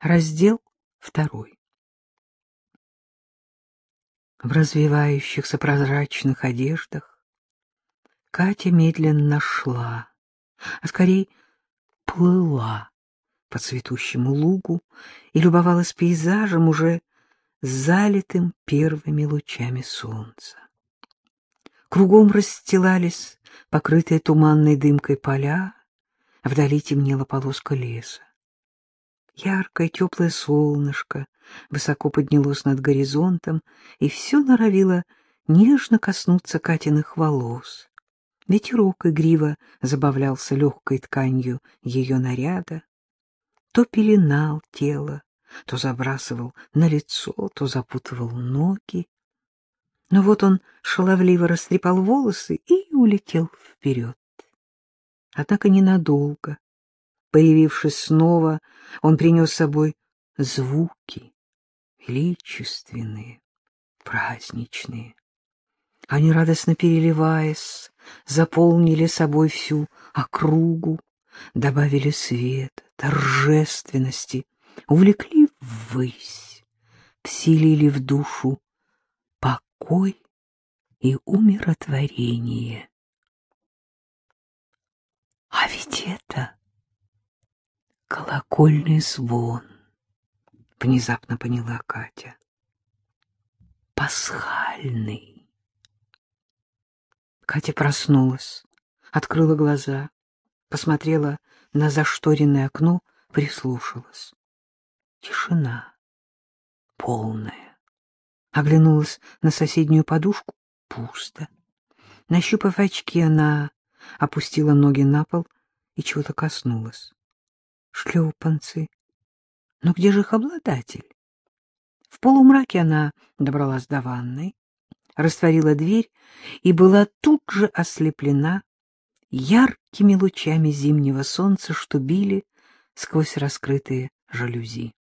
Раздел второй. В развивающихся прозрачных одеждах Катя медленно шла, а скорее плыла по цветущему лугу и любовалась пейзажем, уже залитым первыми лучами солнца. Кругом расстилались покрытые туманной дымкой поля, вдали темнела полоска леса. Яркое теплое солнышко высоко поднялось над горизонтом, и все норовило нежно коснуться Катиных волос. Ветерок игриво забавлялся легкой тканью ее наряда, то пеленал тело, то забрасывал на лицо, то запутывал ноги. Но вот он шаловливо растрепал волосы и улетел вперед. Однако ненадолго. Появившись снова, он принес с собой звуки, величественные, праздничные. Они, радостно переливаясь, заполнили собой всю округу, добавили света, торжественности, увлекли ввысь, вселили в душу покой и умиротворение. А ведь это колокольный звон, внезапно поняла Катя. Пасхальный. Катя проснулась, открыла глаза, посмотрела на зашторенное окно, прислушалась. Тишина. Полная. Оглянулась на соседнюю подушку. Пусто. Нащупав очки, она опустила ноги на пол и чего-то коснулась. Шлепанцы. Но где же их обладатель? В полумраке она добралась до ванной, растворила дверь и была тут же ослеплена яркими лучами зимнего солнца, что били сквозь раскрытые жалюзи.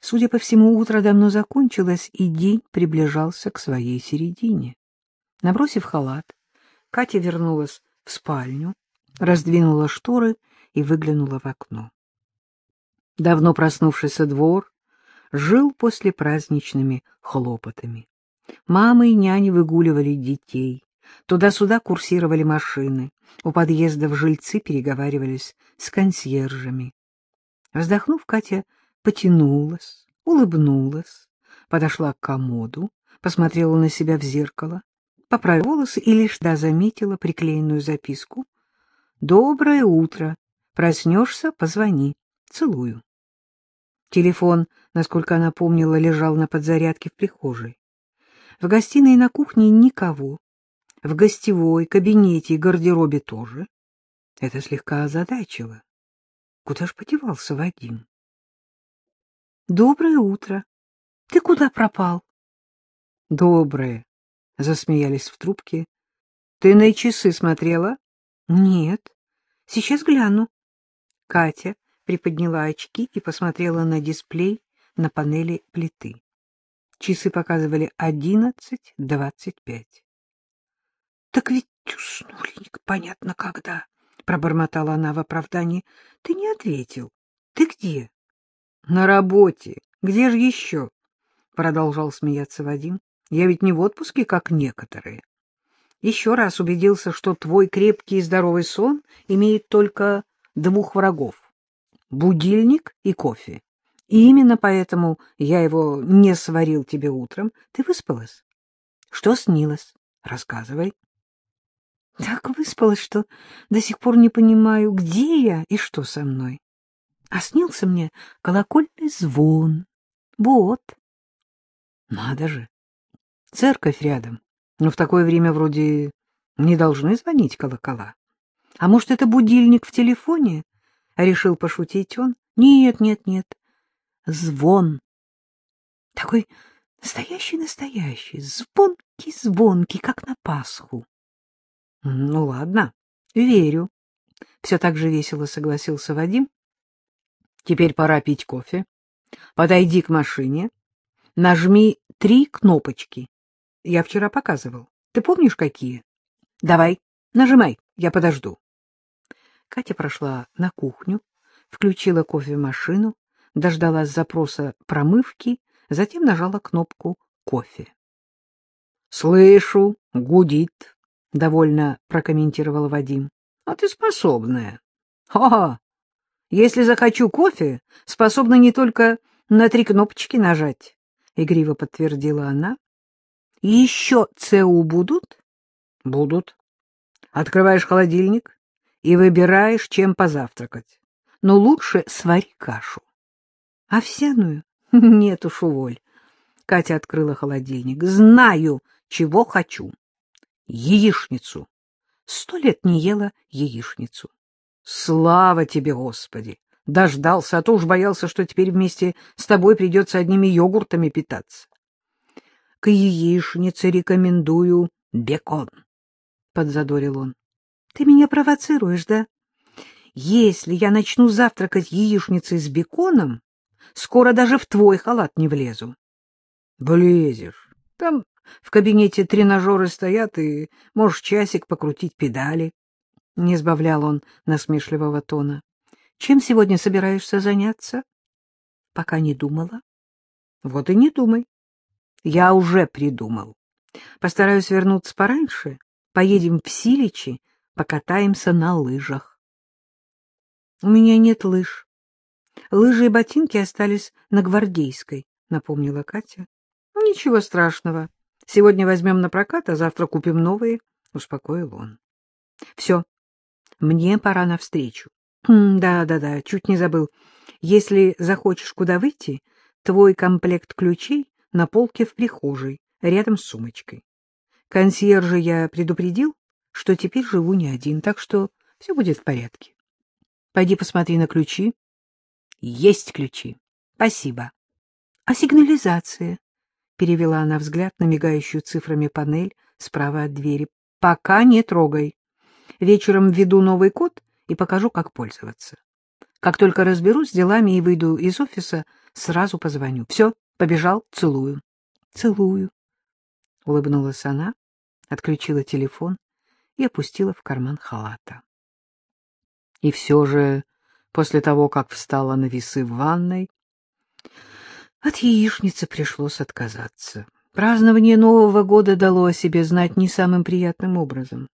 Судя по всему, утро давно закончилось, и день приближался к своей середине. Набросив халат, Катя вернулась в спальню, раздвинула шторы и выглянула в окно. Давно проснувшийся двор жил после праздничными хлопотами. Мамы и няни выгуливали детей, туда-сюда курсировали машины, у подъездов жильцы переговаривались с консьержами. Вздохнув, Катя потянулась, улыбнулась, подошла к комоду, посмотрела на себя в зеркало, поправила волосы и лишь да заметила приклеенную записку «Доброе утро! Проснешься — позвони. Целую». Телефон, насколько она помнила, лежал на подзарядке в прихожей. В гостиной и на кухне никого. В гостевой, кабинете и гардеробе тоже. Это слегка озадачило. Куда ж подевался Вадим? — Доброе утро. Ты куда пропал? — Доброе, — засмеялись в трубке. — Ты на часы смотрела? — Нет. Сейчас гляну. Катя приподняла очки и посмотрела на дисплей на панели плиты. Часы показывали одиннадцать двадцать пять. — Так ведь уснули непонятно когда, — пробормотала она в оправдании. — Ты не ответил. Ты где? — На работе. Где же еще? — продолжал смеяться Вадим. — Я ведь не в отпуске, как некоторые. Еще раз убедился, что твой крепкий и здоровый сон имеет только двух врагов — будильник и кофе. И именно поэтому я его не сварил тебе утром. Ты выспалась? Что снилось? Рассказывай. Так выспалась, что до сих пор не понимаю, где я и что со мной. А снился мне колокольный звон. Вот. Надо же. Церковь рядом. Но в такое время вроде не должны звонить колокола. А может, это будильник в телефоне? Решил пошутить он. Нет, нет, нет звон. Такой настоящий-настоящий, звонкий-звонкий, как на Пасху. — Ну, ладно, верю. Все так же весело согласился Вадим. — Теперь пора пить кофе. Подойди к машине, нажми три кнопочки. Я вчера показывал. Ты помнишь, какие? Давай, нажимай, я подожду. Катя прошла на кухню, включила кофемашину, дождалась запроса промывки, затем нажала кнопку «Кофе». — Слышу, гудит, — довольно прокомментировал Вадим. — А ты способная. — Ага. Если захочу кофе, способна не только на три кнопочки нажать, — игриво подтвердила она. — Еще ЦУ будут? — Будут. Открываешь холодильник и выбираешь, чем позавтракать. Но лучше свари кашу. — Овсяную? Нет уж, уволь. Катя открыла холодильник. Знаю, чего хочу. Яичницу. Сто лет не ела яичницу. Слава тебе, Господи! Дождался, а то уж боялся, что теперь вместе с тобой придется одними йогуртами питаться. К яичнице рекомендую бекон, — подзадорил он. — Ты меня провоцируешь, да? Если я начну завтракать яичницей с беконом, скоро даже в твой халат не влезу. — Влезешь. Там в кабинете тренажеры стоят, и можешь часик покрутить педали. Не сбавлял он насмешливого тона. — Чем сегодня собираешься заняться? — Пока не думала. — Вот и не думай. Я уже придумал. Постараюсь вернуться пораньше, поедем в Силичи, покатаемся на лыжах. — У меня нет лыж. Лыжи и ботинки остались на Гвардейской, — напомнила Катя. — Ничего страшного. Сегодня возьмем на прокат, а завтра купим новые, — успокоил он. — Все, мне пора навстречу. Да-да-да, чуть не забыл. Если захочешь куда выйти, твой комплект ключей на полке в прихожей, рядом с сумочкой. Консьержа я предупредил, что теперь живу не один, так что все будет в порядке. Пойди посмотри на ключи. Есть ключи. Спасибо. А сигнализация? Перевела она взгляд на мигающую цифрами панель справа от двери. Пока не трогай. Вечером введу новый код и покажу, как пользоваться. Как только разберусь с делами и выйду из офиса, сразу позвоню. Все, побежал, целую. Целую. Улыбнулась она, отключила телефон и опустила в карман халата. И все же, после того, как встала на весы в ванной, от яичницы пришлось отказаться. Празднование Нового года дало о себе знать не самым приятным образом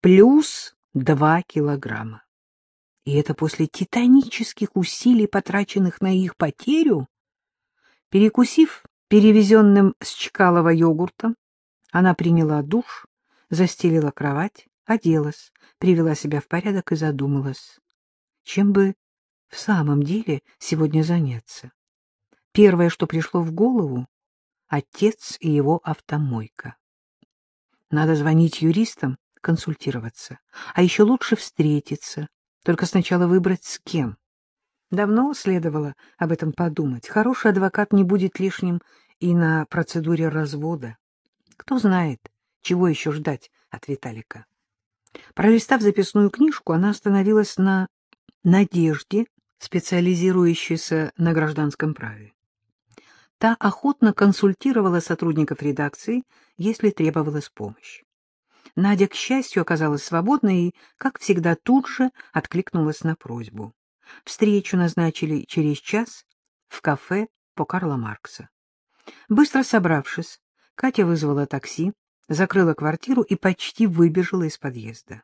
плюс два килограмма. И это после титанических усилий, потраченных на их потерю. Перекусив перевезенным с Чкалова йогуртом, она приняла душ, застелила кровать, оделась, привела себя в порядок и задумалась, чем бы в самом деле сегодня заняться. Первое, что пришло в голову — отец и его автомойка. Надо звонить юристам консультироваться. А еще лучше встретиться, только сначала выбрать с кем. Давно следовало об этом подумать. Хороший адвокат не будет лишним и на процедуре развода. Кто знает, чего еще ждать от Виталика. Пролистав записную книжку, она остановилась на Надежде, специализирующейся на гражданском праве. Та охотно консультировала сотрудников редакции, если требовалась помощь. Надя, к счастью, оказалась свободной и, как всегда, тут же откликнулась на просьбу. Встречу назначили через час в кафе по Карла Маркса. Быстро собравшись, Катя вызвала такси, закрыла квартиру и почти выбежала из подъезда.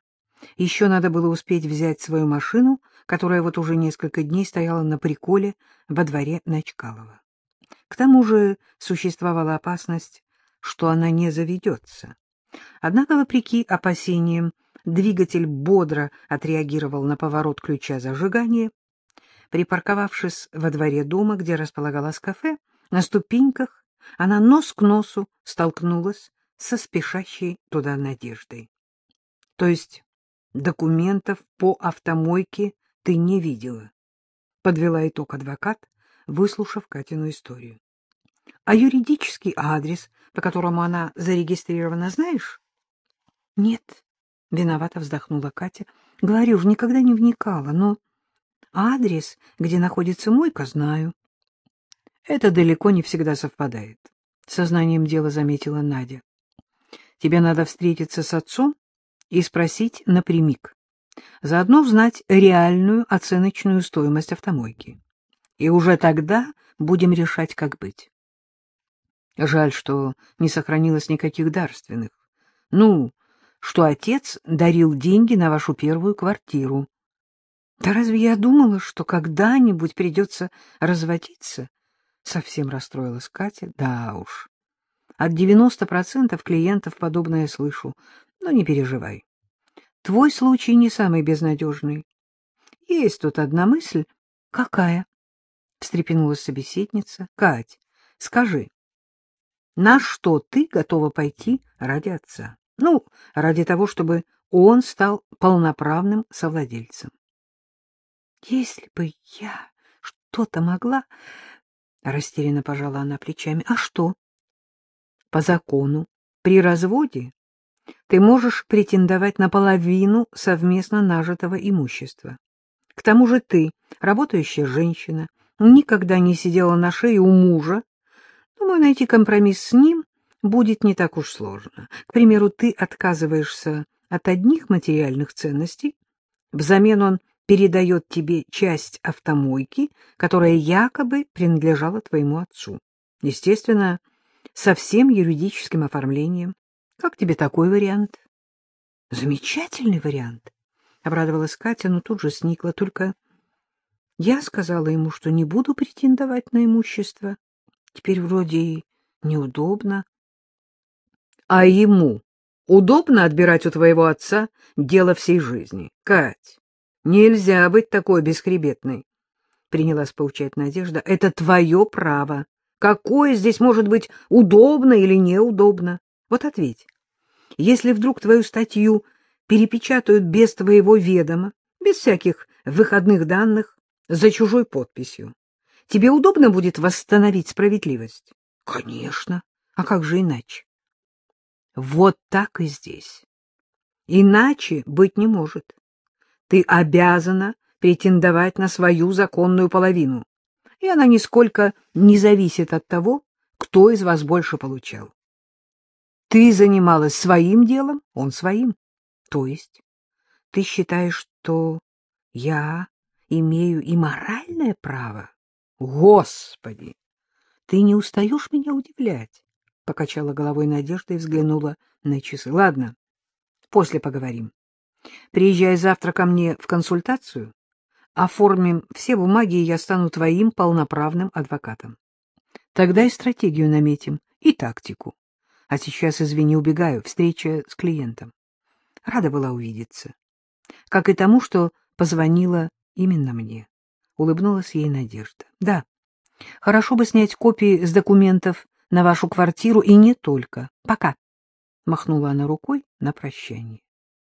Еще надо было успеть взять свою машину, которая вот уже несколько дней стояла на приколе во дворе Начкалова. К тому же существовала опасность, что она не заведется. Однако, вопреки опасениям, двигатель бодро отреагировал на поворот ключа зажигания. Припарковавшись во дворе дома, где располагалось кафе, на ступеньках она нос к носу столкнулась со спешащей туда Надеждой. — То есть документов по автомойке ты не видела? — подвела итог адвокат, выслушав Катину историю. — А юридический адрес, по которому она зарегистрирована, знаешь? — Нет, — виновато вздохнула Катя. — Говорю же, никогда не вникала, но адрес, где находится мойка, знаю. — Это далеко не всегда совпадает, — сознанием дела заметила Надя. — Тебе надо встретиться с отцом и спросить напрямик. Заодно узнать реальную оценочную стоимость автомойки. И уже тогда будем решать, как быть. Жаль, что не сохранилось никаких дарственных. Ну, что отец дарил деньги на вашу первую квартиру. Да разве я думала, что когда-нибудь придется разводиться? Совсем расстроилась Катя. Да уж. От девяносто процентов клиентов подобное слышу. Но не переживай. Твой случай не самый безнадежный. Есть тут одна мысль. Какая? Встрепенулась собеседница. Кать, скажи, на что ты готова пойти ради отца? Ну, ради того, чтобы он стал полноправным совладельцем. Если бы я что-то могла... Растерянно пожала она плечами. А что? По закону, при разводе ты можешь претендовать на половину совместно нажитого имущества. К тому же ты, работающая женщина, никогда не сидела на шее у мужа. Думаю, найти компромисс с ним будет не так уж сложно. К примеру, ты отказываешься от одних материальных ценностей, взамен он передает тебе часть автомойки, которая якобы принадлежала твоему отцу. Естественно, со всем юридическим оформлением. Как тебе такой вариант? Замечательный вариант, обрадовалась Катя, но тут же сникла. Только я сказала ему, что не буду претендовать на имущество. Теперь вроде и неудобно. А ему удобно отбирать у твоего отца дело всей жизни. Кать, Нельзя быть такой бесхребетной, — принялась поучать Надежда. — Это твое право. Какое здесь может быть удобно или неудобно? Вот ответь. Если вдруг твою статью перепечатают без твоего ведома, без всяких выходных данных, за чужой подписью, тебе удобно будет восстановить справедливость? Конечно. А как же иначе? Вот так и здесь. Иначе быть не может ты обязана претендовать на свою законную половину, и она нисколько не зависит от того, кто из вас больше получал. Ты занималась своим делом, он своим. То есть ты считаешь, что я имею и моральное право? Господи! Ты не устаешь меня удивлять? Покачала головой Надежда и взглянула на часы. Ладно, после поговорим. Приезжай завтра ко мне в консультацию, оформим все бумаги, и я стану твоим полноправным адвокатом. Тогда и стратегию наметим, и тактику. А сейчас, извини, убегаю, встреча с клиентом. Рада была увидеться. Как и тому, что позвонила именно мне. Улыбнулась ей Надежда. Да, хорошо бы снять копии с документов на вашу квартиру, и не только. Пока. Махнула она рукой на прощание.